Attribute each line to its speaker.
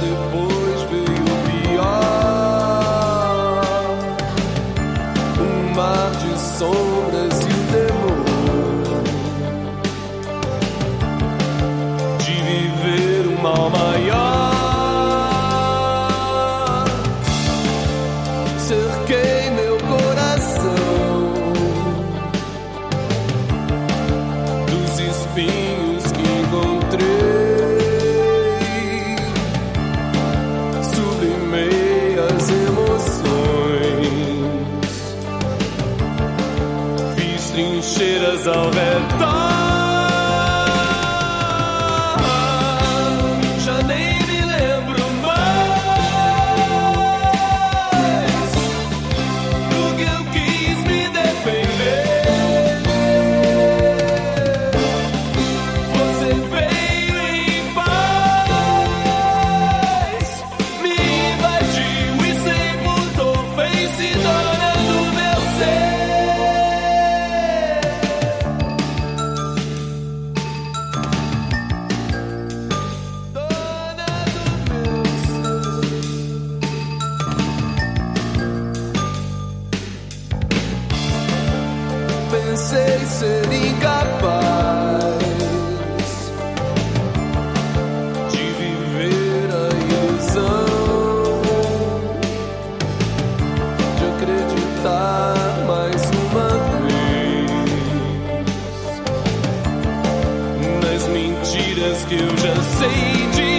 Speaker 1: depois veio o pior. Um mar de sombras e temor de viver uma alma. Trincheiras ao redor. Pensei ser incapaz de viver a ilusão de acreditar mais uma vez nas mentiras que eu já sei de